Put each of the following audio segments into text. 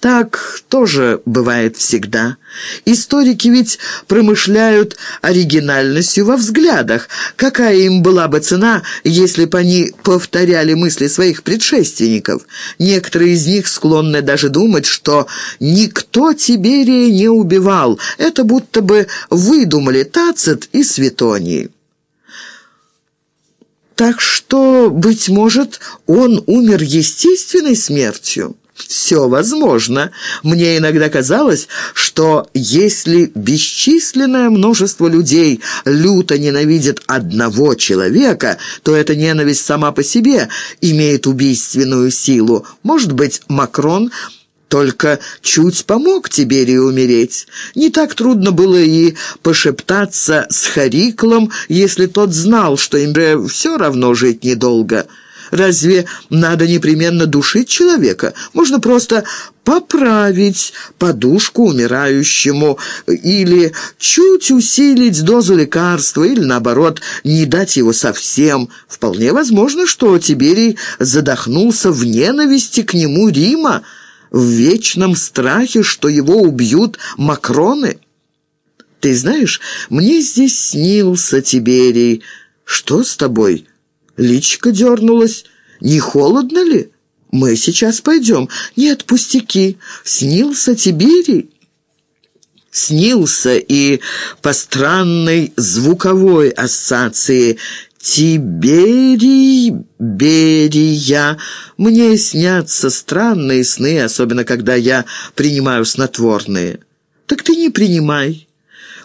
Так тоже бывает всегда. Историки ведь промышляют оригинальностью во взглядах. Какая им была бы цена, если бы они повторяли мысли своих предшественников? Некоторые из них склонны даже думать, что никто Тиберия не убивал. Это будто бы выдумали Тацит и Светоний. Так что, быть может, он умер естественной смертью? Все возможно. Мне иногда казалось, что если бесчисленное множество людей люто ненавидит одного человека, то эта ненависть сама по себе имеет убийственную силу. Может быть, Макрон только чуть помог Тиберию умереть. Не так трудно было и пошептаться с Хариклом, если тот знал, что им все равно жить недолго». Разве надо непременно душить человека? Можно просто поправить подушку умирающему или чуть усилить дозу лекарства, или, наоборот, не дать его совсем. Вполне возможно, что Тиберий задохнулся в ненависти к нему Рима, в вечном страхе, что его убьют макроны. Ты знаешь, мне здесь снился Тиберий. Что с тобой?» Личка дернулась. «Не холодно ли? Мы сейчас пойдем». «Нет, пустяки. Снился Тиберий». Снился и по странной звуковой ассоциации «Тиберий, Берия». Мне снятся странные сны, особенно когда я принимаю снотворные. «Так ты не принимай».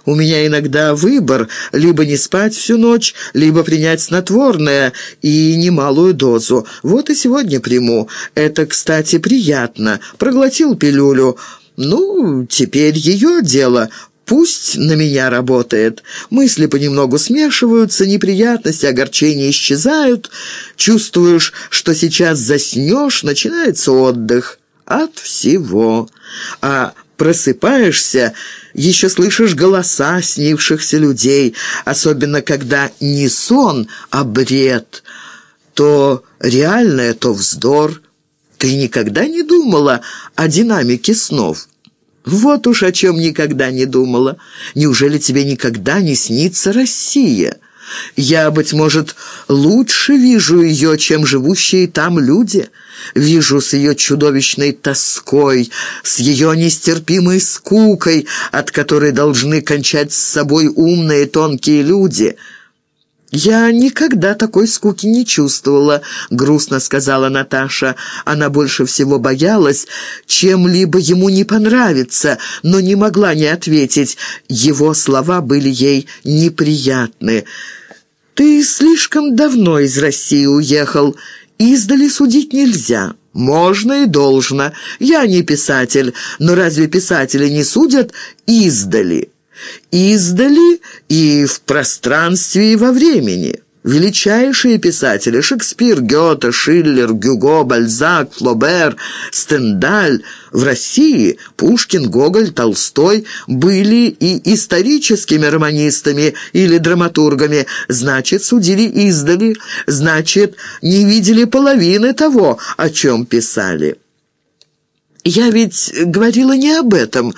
У меня иногда выбор – либо не спать всю ночь, либо принять снотворное и немалую дозу. Вот и сегодня приму. Это, кстати, приятно. Проглотил пилюлю. Ну, теперь ее дело – Пусть на меня работает. Мысли понемногу смешиваются, неприятности, огорчения исчезают. Чувствуешь, что сейчас заснешь, начинается отдых. От всего. А просыпаешься еще слышишь голоса снившихся людей, особенно когда не сон, а бред, то реальное, то вздор. Ты никогда не думала о динамике снов? Вот уж о чем никогда не думала. Неужели тебе никогда не снится Россия?» Я, быть может, лучше вижу ее, чем живущие там люди. Вижу с ее чудовищной тоской, с ее нестерпимой скукой, от которой должны кончать с собой умные тонкие люди». «Я никогда такой скуки не чувствовала», — грустно сказала Наташа. Она больше всего боялась чем-либо ему не понравится, но не могла не ответить. Его слова были ей неприятны. «Ты слишком давно из России уехал. Издали судить нельзя». «Можно и должно. Я не писатель, но разве писатели не судят издали?» «Издали и в пространстве, и во времени». Величайшие писатели – Шекспир, Гёте, Шиллер, Гюго, Бальзак, Флобер, Стендаль – в России Пушкин, Гоголь, Толстой были и историческими романистами или драматургами, значит, судили издали, значит, не видели половины того, о чем писали. Я ведь говорила не об этом.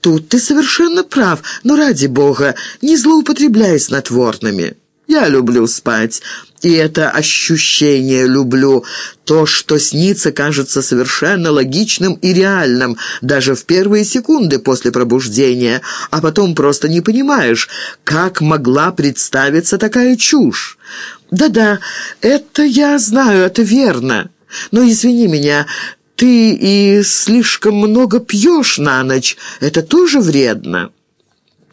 Тут ты совершенно прав, но ради бога, не злоупотребляй снотворными». Я люблю спать, и это ощущение люблю. То, что снится, кажется совершенно логичным и реальным, даже в первые секунды после пробуждения, а потом просто не понимаешь, как могла представиться такая чушь. Да-да, это я знаю, это верно. Но извини меня, ты и слишком много пьешь на ночь, это тоже вредно».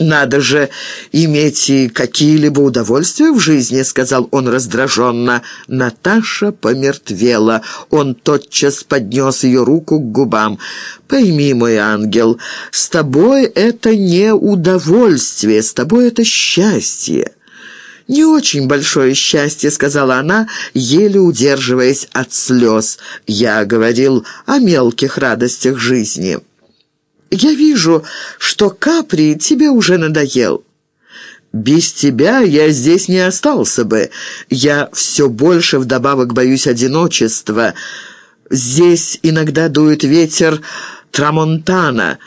«Надо же иметь и какие-либо удовольствия в жизни», — сказал он раздраженно. Наташа помертвела. Он тотчас поднес ее руку к губам. «Пойми, мой ангел, с тобой это не удовольствие, с тобой это счастье». «Не очень большое счастье», — сказала она, еле удерживаясь от слез. «Я говорил о мелких радостях жизни». Я вижу, что Капри тебе уже надоел. Без тебя я здесь не остался бы. Я все больше вдобавок боюсь одиночества. Здесь иногда дует ветер Трамонтана,